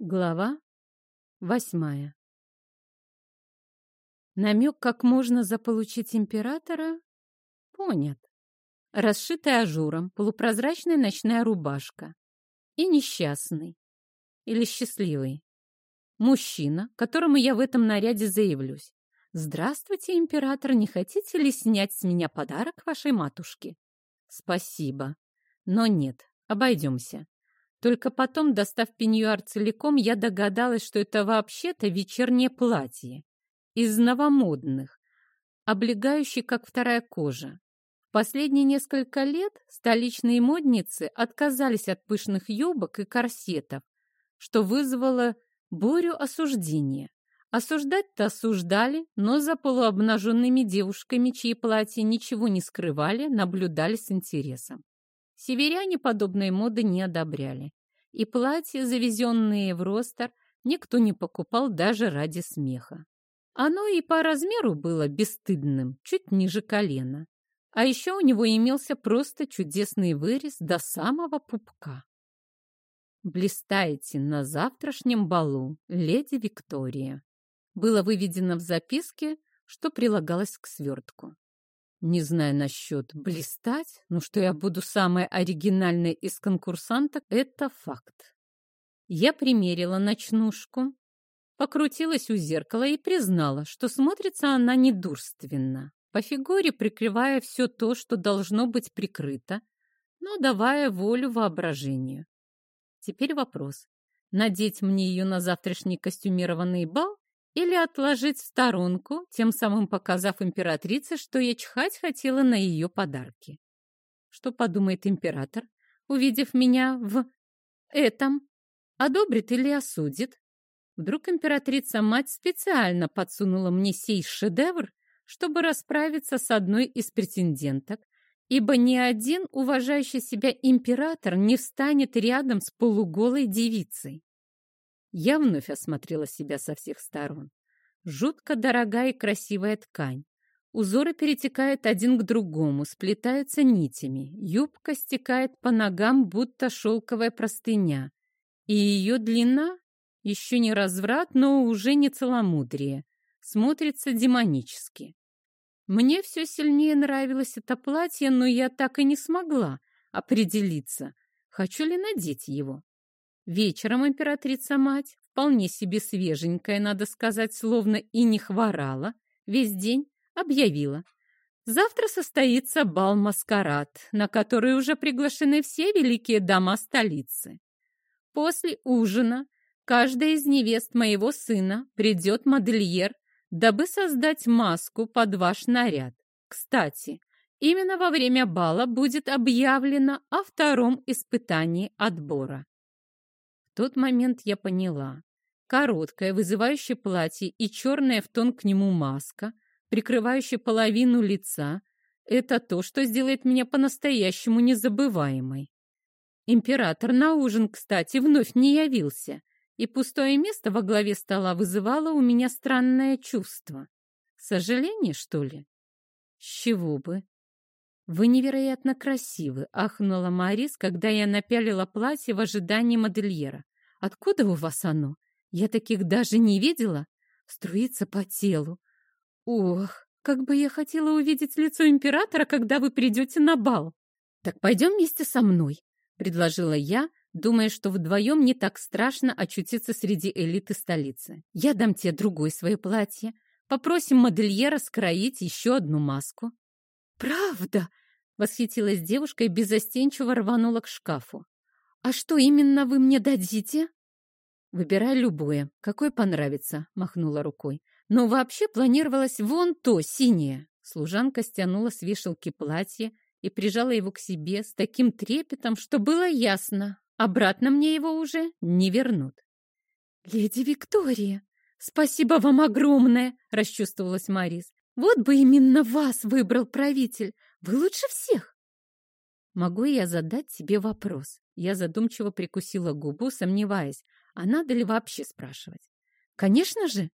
Глава восьмая Намек, как можно заполучить императора, понят. Расшитая ажуром, полупрозрачная ночная рубашка. И несчастный. Или счастливый. Мужчина, которому я в этом наряде заявлюсь. «Здравствуйте, император, не хотите ли снять с меня подарок вашей матушке?» «Спасибо. Но нет, обойдемся. Только потом, достав пеньюар целиком, я догадалась, что это вообще-то вечернее платье. Из новомодных, облегающий, как вторая кожа. Последние несколько лет столичные модницы отказались от пышных юбок и корсетов, что вызвало бурю осуждения. Осуждать-то осуждали, но за полуобнаженными девушками, чьи платья ничего не скрывали, наблюдали с интересом. Северяне подобной моды не одобряли. И платья, завезенные в Ростер, никто не покупал даже ради смеха. Оно и по размеру было бесстыдным, чуть ниже колена. А еще у него имелся просто чудесный вырез до самого пупка. «Блистаете на завтрашнем балу, леди Виктория», было выведено в записке, что прилагалось к свертку. Не знаю насчет блистать, но что я буду самой оригинальной из конкурсанток, это факт. Я примерила ночнушку, покрутилась у зеркала и признала, что смотрится она недурственно, по фигуре прикрывая все то, что должно быть прикрыто, но давая волю воображению. Теперь вопрос. Надеть мне ее на завтрашний костюмированный бал или отложить в сторонку, тем самым показав императрице, что я чхать хотела на ее подарки. Что подумает император, увидев меня в этом? Одобрит или осудит? Вдруг императрица-мать специально подсунула мне сей шедевр, чтобы расправиться с одной из претенденток, ибо ни один уважающий себя император не встанет рядом с полуголой девицей. Я вновь осмотрела себя со всех сторон. Жутко дорогая и красивая ткань. Узоры перетекают один к другому, сплетаются нитями. Юбка стекает по ногам, будто шелковая простыня. И ее длина еще не разврат, но уже не целомудрие. Смотрится демонически. Мне все сильнее нравилось это платье, но я так и не смогла определиться, хочу ли надеть его. Вечером императрица-мать, вполне себе свеженькая, надо сказать, словно и не хворала, весь день объявила. Завтра состоится бал-маскарад, на который уже приглашены все великие дома столицы. После ужина каждая из невест моего сына придет модельер, дабы создать маску под ваш наряд. Кстати, именно во время бала будет объявлено о втором испытании отбора тот момент я поняла. Короткое, вызывающее платье и черная в тон к нему маска, прикрывающая половину лица, это то, что сделает меня по-настоящему незабываемой. Император на ужин, кстати, вновь не явился, и пустое место во главе стола вызывало у меня странное чувство. Сожаление, что ли? С чего бы? «Вы невероятно красивы», — ахнула Марис, когда я напялила платье в ожидании модельера. Откуда у вас оно? Я таких даже не видела. Струится по телу. Ох, как бы я хотела увидеть лицо императора, когда вы придете на бал. Так пойдем вместе со мной, предложила я, думая, что вдвоем не так страшно очутиться среди элиты столицы. Я дам тебе другое свое платье. Попросим модельера скроить еще одну маску. Правда? Восхитилась девушка и беззастенчиво рванула к шкафу. «А что именно вы мне дадите?» «Выбирай любое, какое понравится», — махнула рукой. «Но вообще планировалось вон то, синее». Служанка стянула с вешалки платье и прижала его к себе с таким трепетом, что было ясно. Обратно мне его уже не вернут. «Леди Виктория, спасибо вам огромное!» — расчувствовалась Марис. «Вот бы именно вас выбрал правитель! Вы лучше всех!» «Могу я задать тебе вопрос?» Я задумчиво прикусила губу, сомневаясь, а надо ли вообще спрашивать. «Конечно же!»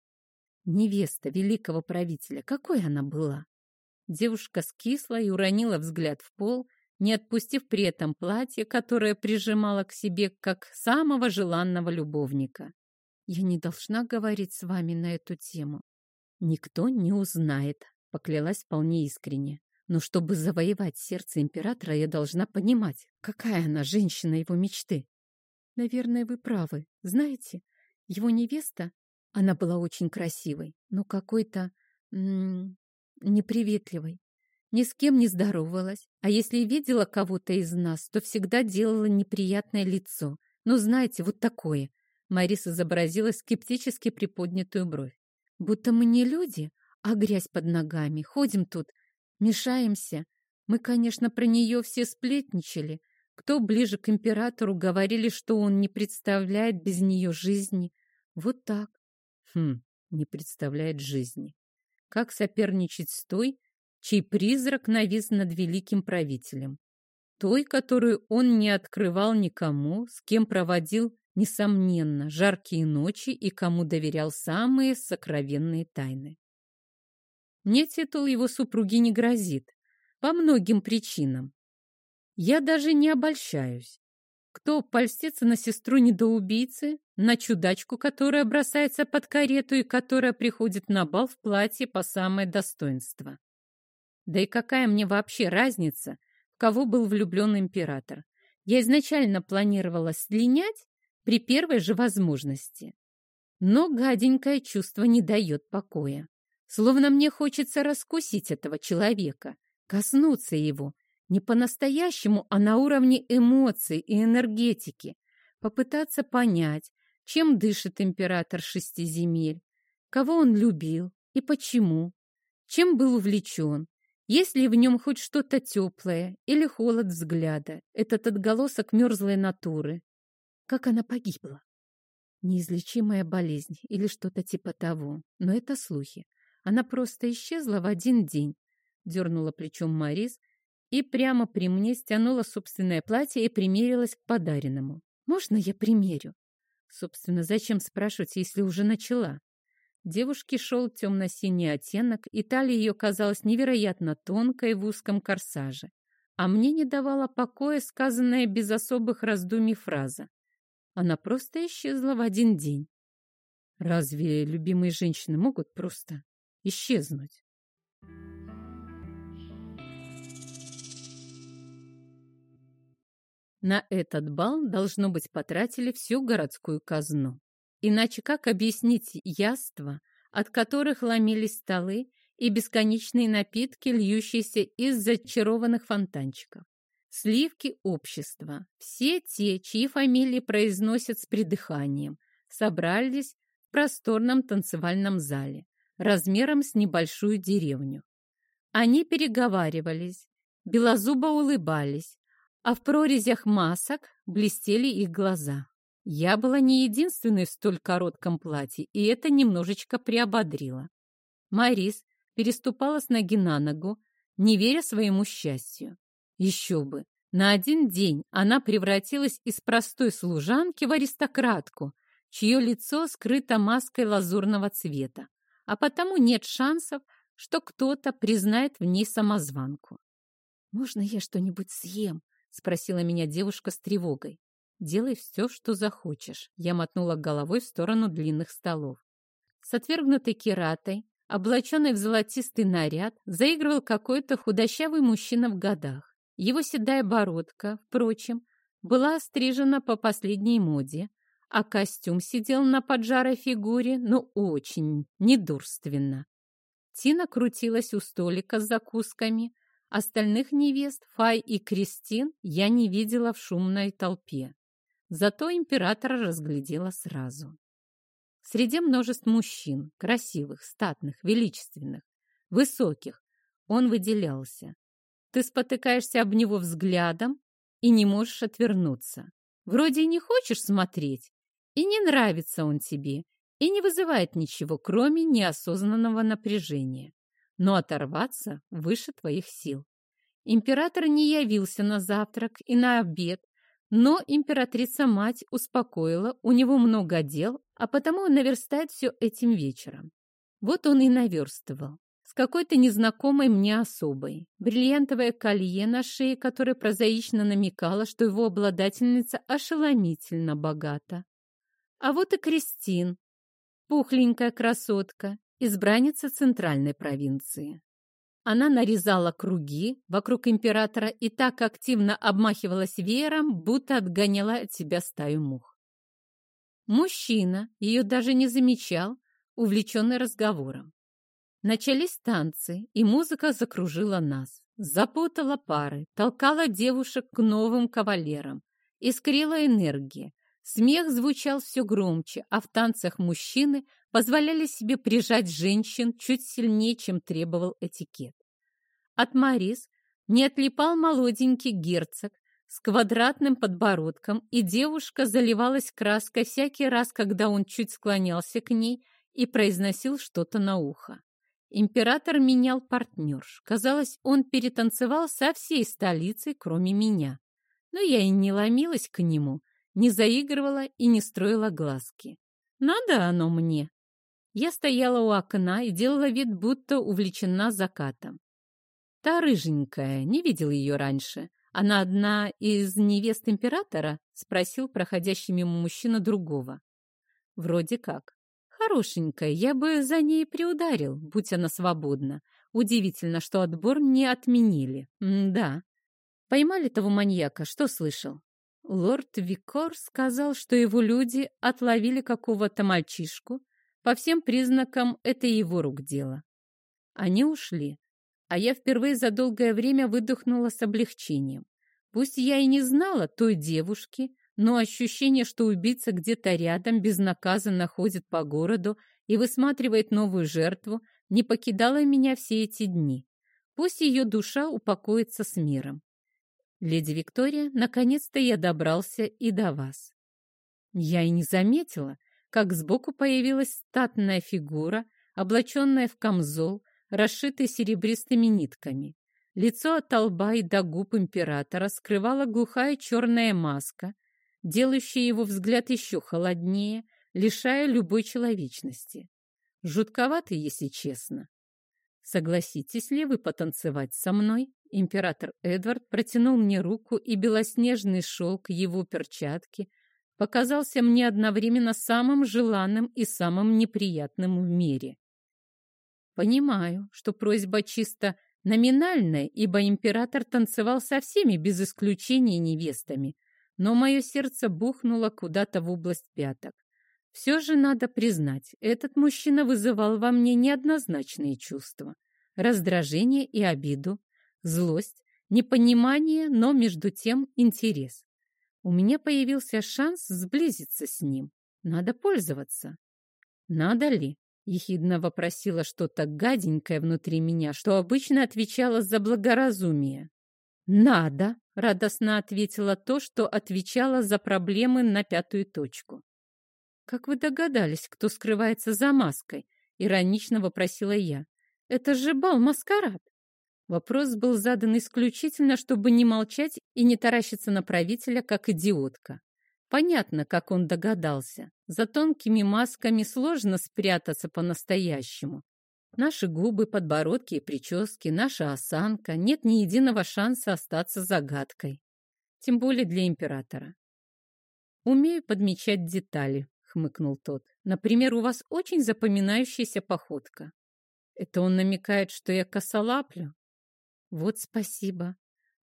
Невеста великого правителя, какой она была? Девушка скисла и уронила взгляд в пол. не отпустив при этом платье, которое прижимала к себе как самого желанного любовника. «Я не должна говорить с вами на эту тему. Никто не узнает», — поклялась вполне искренне. «Но чтобы завоевать сердце императора, я должна понимать, какая она женщина его мечты». «Наверное, вы правы. Знаете, его невеста, она была очень красивой, но какой-то неприветливой. Ни с кем не здоровалась, а если видела кого-то из нас, то всегда делала неприятное лицо. Ну, знаете, вот такое. Марис изобразила скептически приподнятую бровь. Будто мы не люди, а грязь под ногами. Ходим тут, мешаемся. Мы, конечно, про нее все сплетничали. Кто ближе к императору, говорили, что он не представляет без нее жизни. Вот так. Хм, не представляет жизни. Как соперничать с той, чей призрак навис над великим правителем. Той, которую он не открывал никому, с кем проводил, несомненно, жаркие ночи и кому доверял самые сокровенные тайны. Мне титул его супруги не грозит, по многим причинам. Я даже не обольщаюсь. Кто польстится на сестру недоубийцы, на чудачку, которая бросается под карету и которая приходит на бал в платье по самое достоинство? Да и какая мне вообще разница, в кого был влюблен император? Я изначально планировала слинять при первой же возможности. Но гаденькое чувство не дает покоя. Словно мне хочется раскусить этого человека, коснуться его, не по-настоящему, а на уровне эмоций и энергетики, попытаться понять, чем дышит император шести земель, кого он любил и почему, чем был увлечен, есть ли в нем хоть что-то теплое или холод взгляда, этот отголосок мерзлой натуры? Как она погибла? Неизлечимая болезнь или что-то типа того. Но это слухи. Она просто исчезла в один день. Дернула плечом Марис и прямо при мне стянула собственное платье и примерилась к подаренному. «Можно я примерю?» Собственно, зачем спрашивать, если уже начала? Девушке шел темно-синий оттенок, и талия ее казалась невероятно тонкой в узком корсаже. А мне не давала покоя сказанная без особых раздумий фраза. Она просто исчезла в один день. Разве любимые женщины могут просто исчезнуть? На этот бал, должно быть, потратили всю городскую казну. Иначе как объяснить яства, от которых ломились столы и бесконечные напитки, льющиеся из зачарованных фонтанчиков? Сливки общества, все те, чьи фамилии произносят с придыханием, собрались в просторном танцевальном зале, размером с небольшую деревню. Они переговаривались, белозубо улыбались, а в прорезях масок блестели их глаза. Я была не единственной в столь коротком платье, и это немножечко приободрило. Марис переступала с ноги на ногу, не веря своему счастью. Еще бы! На один день она превратилась из простой служанки в аристократку, чье лицо скрыто маской лазурного цвета, а потому нет шансов, что кто-то признает в ней самозванку. «Можно я что-нибудь съем?» — спросила меня девушка с тревогой. «Делай все, что захочешь», — я мотнула головой в сторону длинных столов. С отвергнутой кератой, облаченный в золотистый наряд, заигрывал какой-то худощавый мужчина в годах. Его седая бородка, впрочем, была острижена по последней моде, а костюм сидел на поджарой фигуре, но очень недурственно. Тина крутилась у столика с закусками. Остальных невест, Фай и Кристин, я не видела в шумной толпе. Зато императора разглядела сразу. Среди множеств мужчин, красивых, статных, величественных, высоких, он выделялся. Ты спотыкаешься об него взглядом и не можешь отвернуться. Вроде и не хочешь смотреть, и не нравится он тебе, и не вызывает ничего, кроме неосознанного напряжения. Но оторваться выше твоих сил. Император не явился на завтрак и на обед, но императрица-мать успокоила, у него много дел, а потому он наверстает все этим вечером. Вот он и наверстывал. с какой-то незнакомой мне особой. Бриллиантовое колье на шее, которое прозаично намекало, что его обладательница ошеломительно богата. А вот и Кристин, пухленькая красотка, избранница центральной провинции. Она нарезала круги вокруг императора и так активно обмахивалась веером, будто отгоняла от себя стаю мух. Мужчина ее даже не замечал, увлеченный разговором. Начались танцы, и музыка закружила нас, запутала пары, толкала девушек к новым кавалерам, искрила энергия. Смех звучал все громче, а в танцах мужчины позволяли себе прижать женщин чуть сильнее, чем требовал этикет. От Марис не отлипал молоденький герцог с квадратным подбородком, и девушка заливалась краской всякий раз, когда он чуть склонялся к ней и произносил что-то на ухо. Император менял партнерш. Казалось, он перетанцевал со всей столицей, кроме меня. Но я и не ломилась к нему, не заигрывала и не строила глазки. Надо оно мне. Я стояла у окна и делала вид, будто увлечена закатом. Та рыженькая, не видел ее раньше. Она одна из невест императора? Спросил проходящий мимо мужчина другого. Вроде как. Хорошенькая, я бы за ней приударил, будь она свободна. Удивительно, что отбор не отменили. М да. Поймали того маньяка, что слышал? Лорд Викор сказал, что его люди отловили какого-то мальчишку. По всем признакам, это его рук дело. Они ушли, а я впервые за долгое время выдохнула с облегчением. Пусть я и не знала той девушки, но ощущение, что убийца где-то рядом безнаказанно ходит по городу и высматривает новую жертву, не покидало меня все эти дни. Пусть ее душа упокоится с миром. Леди Виктория, наконец-то я добрался и до вас. Я и не заметила, как сбоку появилась статная фигура, облаченная в камзол, расшитый серебристыми нитками. Лицо от лба и до губ императора скрывала глухая черная маска, делающая его взгляд еще холоднее, лишая любой человечности. Жутковатый, если честно. Согласитесь ли вы потанцевать со мной? Император Эдвард протянул мне руку, и белоснежный шелк его перчатки показался мне одновременно самым желанным и самым неприятным в мире. Понимаю, что просьба чисто номинальная, ибо император танцевал со всеми без исключения невестами, но мое сердце бухнуло куда-то в область пяток. Все же надо признать, этот мужчина вызывал во мне неоднозначные чувства. Раздражение и обиду, злость, непонимание, но между тем интерес. У меня появился шанс сблизиться с ним. Надо пользоваться. Надо ли? Ехидно вопросила что-то гаденькое внутри меня, что обычно отвечала за благоразумие. «Надо!» — радостно ответила то, что отвечала за проблемы на пятую точку. «Как вы догадались, кто скрывается за маской?» — иронично вопросила я. «Это же бал-маскарад!» Вопрос был задан исключительно, чтобы не молчать и не таращиться на правителя, как идиотка. Понятно, как он догадался. За тонкими масками сложно спрятаться по-настоящему. Наши губы, подбородки и прически, наша осанка. Нет ни единого шанса остаться загадкой. Тем более для императора. «Умею подмечать детали», — хмыкнул тот. «Например, у вас очень запоминающаяся походка. Это он намекает, что я косолаплю?» «Вот спасибо».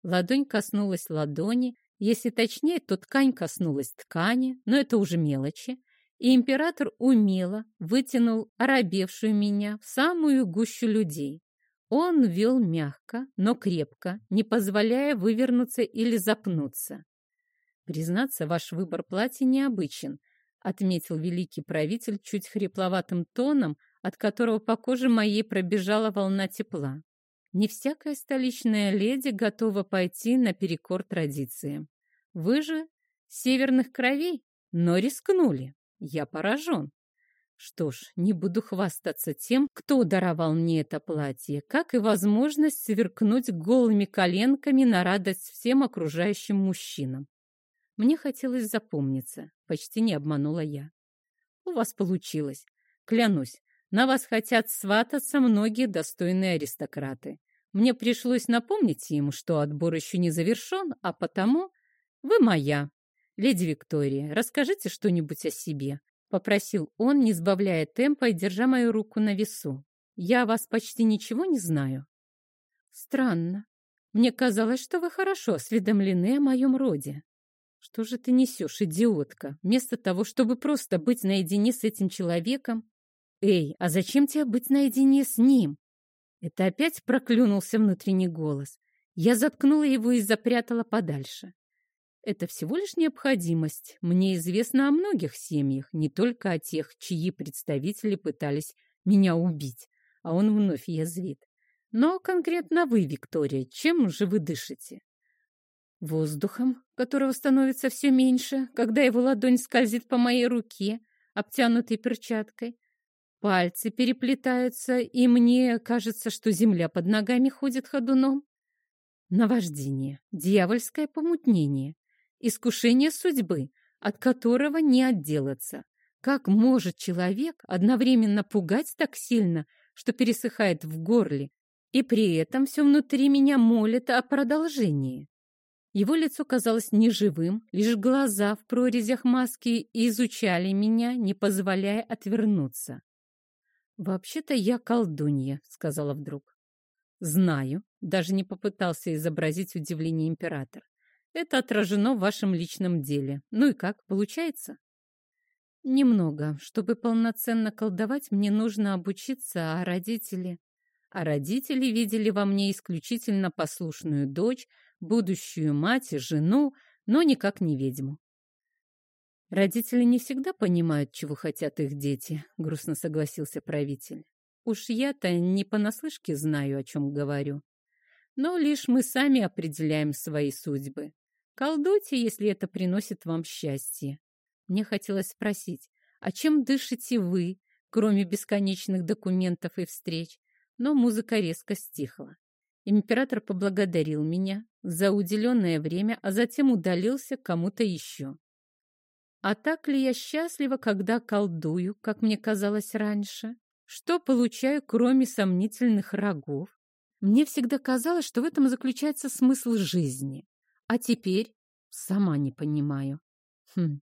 Ладонь коснулась ладони. Если точнее, то ткань коснулась ткани, но это уже мелочи и император умело вытянул оробевшую меня в самую гущу людей. Он вел мягко, но крепко, не позволяя вывернуться или запнуться. «Признаться, ваш выбор платья необычен», — отметил великий правитель чуть хрипловатым тоном, от которого по коже моей пробежала волна тепла. «Не всякая столичная леди готова пойти наперекор традициям. Вы же северных кровей, но рискнули». Я поражен. Что ж, не буду хвастаться тем, кто даровал мне это платье, как и возможность сверкнуть голыми коленками на радость всем окружающим мужчинам. Мне хотелось запомниться, почти не обманула я. У вас получилось. Клянусь, На вас хотят свататься многие достойные аристократы. Мне пришлось напомнить им, что отбор еще не завершен, а потому вы моя. Леди Виктория, расскажите что-нибудь о себе, — попросил он, не сбавляя темпа и держа мою руку на весу. Я о вас почти ничего не знаю. Странно. Мне казалось, что вы хорошо осведомлены о моем роде. Что же ты несешь, идиотка? Вместо того, чтобы просто быть наедине с этим человеком, «Эй, а зачем тебе быть наедине с ним?» Это опять проклюнулся внутренний голос. Я заткнула его и запрятала подальше. Это всего лишь необходимость. Мне известно о многих семьях, не только о тех, чьи представители пытались меня убить. А он вновь язвит. Но конкретно вы, Виктория, чем же вы дышите? Воздухом, которого становится все меньше, когда его ладонь скользит по моей руке, обтянутой перчаткой, Пальцы переплетаются, и мне кажется, что земля под ногами ходит ходуном. Наваждение, дьявольское помутнение, искушение судьбы, от которого не отделаться. Как может человек одновременно пугать так сильно, что пересыхает в горле, и при этом все внутри меня молит о продолжении? Его лицо казалось неживым, лишь глаза в прорезях маски изучали меня, не позволяя отвернуться. «Вообще-то я колдунья», — сказала вдруг. «Знаю», — даже не попытался изобразить удивление император. «Это отражено в вашем личном деле. Ну и как, получается?» «Немного. Чтобы полноценно колдовать, мне нужно обучиться, а родители...» А родители видели во мне исключительно послушную дочь, будущую мать и жену, но никак не ведьму. Родители не всегда понимают, чего хотят их дети, грустно согласился правитель. Уж я-то не понаслышке знаю, о чем говорю. Но лишь мы сами определяем свои судьбы. Колдуйте, если это приносит вам счастье. Мне хотелось спросить, а чем дышите вы, кроме бесконечных документов и встреч? Но музыка резко стихла. Император поблагодарил меня за уделенное время, а затем удалился кому-то еще. А так ли я счастлива, когда колдую, как мне казалось раньше? Что получаю, кроме сомнительных рогов? Мне всегда казалось, что в этом заключается смысл жизни. А теперь сама не понимаю. Хм,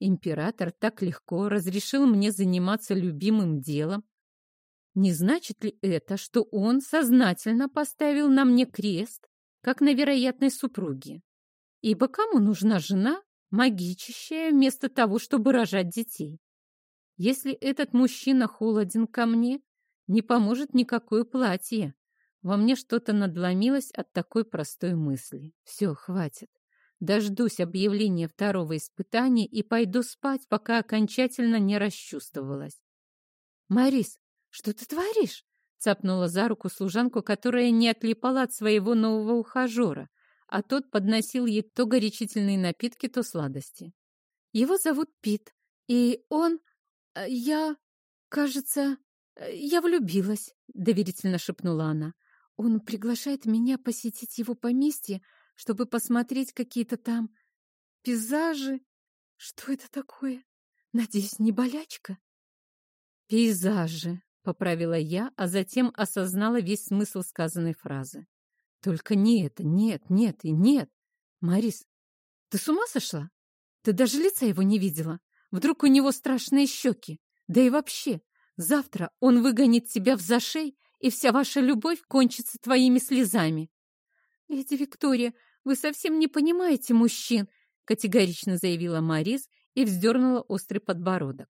император так легко разрешил мне заниматься любимым делом. Не значит ли это, что он сознательно поставил на мне крест, как на вероятной супруге? Ибо кому нужна жена, магичащая вместо того, чтобы рожать детей. Если этот мужчина холоден ко мне, не поможет никакое платье. Во мне что-то надломилось от такой простой мысли. Все, хватит. Дождусь объявления второго испытания и пойду спать, пока окончательно не расчувствовалась. «Марис, что ты творишь?» Цапнула за руку служанку, которая не отлипала от своего нового ухажера, а тот подносил ей то горячительные напитки, то сладости. Его зовут Пит, и он... Э, я... кажется... Э, я влюбилась, доверительно шепнула она. Он приглашает меня посетить его поместье, чтобы посмотреть какие-то там пейзажи. Что это такое? Надеюсь, не болячка? Пейзажи, поправила я, а затем осознала весь смысл сказанной фразы. Только не это, нет, нет и нет. Марис, ты с ума сошла? Ты даже лица его не видела. Вдруг у него страшные щеки. Да и вообще, завтра он выгонит тебя в зашей, и вся ваша любовь кончится твоими слезами. Леди Виктория, вы совсем не понимаете мужчин, категорично заявила Марис и вздернула острый подбородок.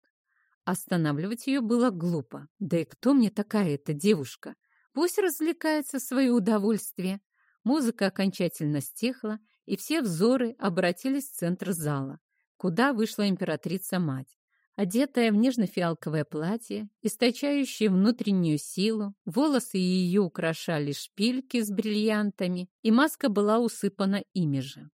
Останавливать ее было глупо. Да и кто мне такая эта девушка? Пусть развлекается в свое удовольствие. Музыка окончательно стихла, и все взоры обратились в центр зала, куда вышла императрица-мать. Одетая в нежно-фиалковое платье, источающее внутреннюю силу, волосы ее украшали шпильки с бриллиантами, и маска была усыпана ими же.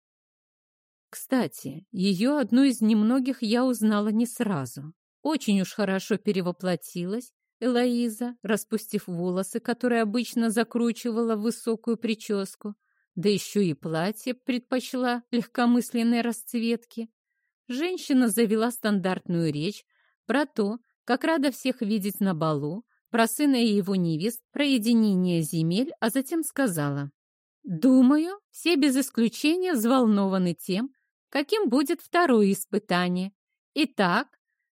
Кстати, ее одну из немногих я узнала не сразу. Очень уж хорошо перевоплотилась Элоиза, распустив волосы, которые обычно закручивала в высокую прическу, да еще и платье предпочла легкомысленной расцветки, женщина завела стандартную речь про то, как рада всех видеть на балу, про сына и его невест, про единение земель, а затем сказала. «Думаю, все без исключения взволнованы тем, каким будет второе испытание. Итак,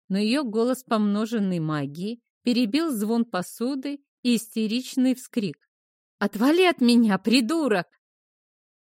но ее голос, помноженный магией, перебил звон посуды и истеричный вскрик. «Отвали от меня, придурок!»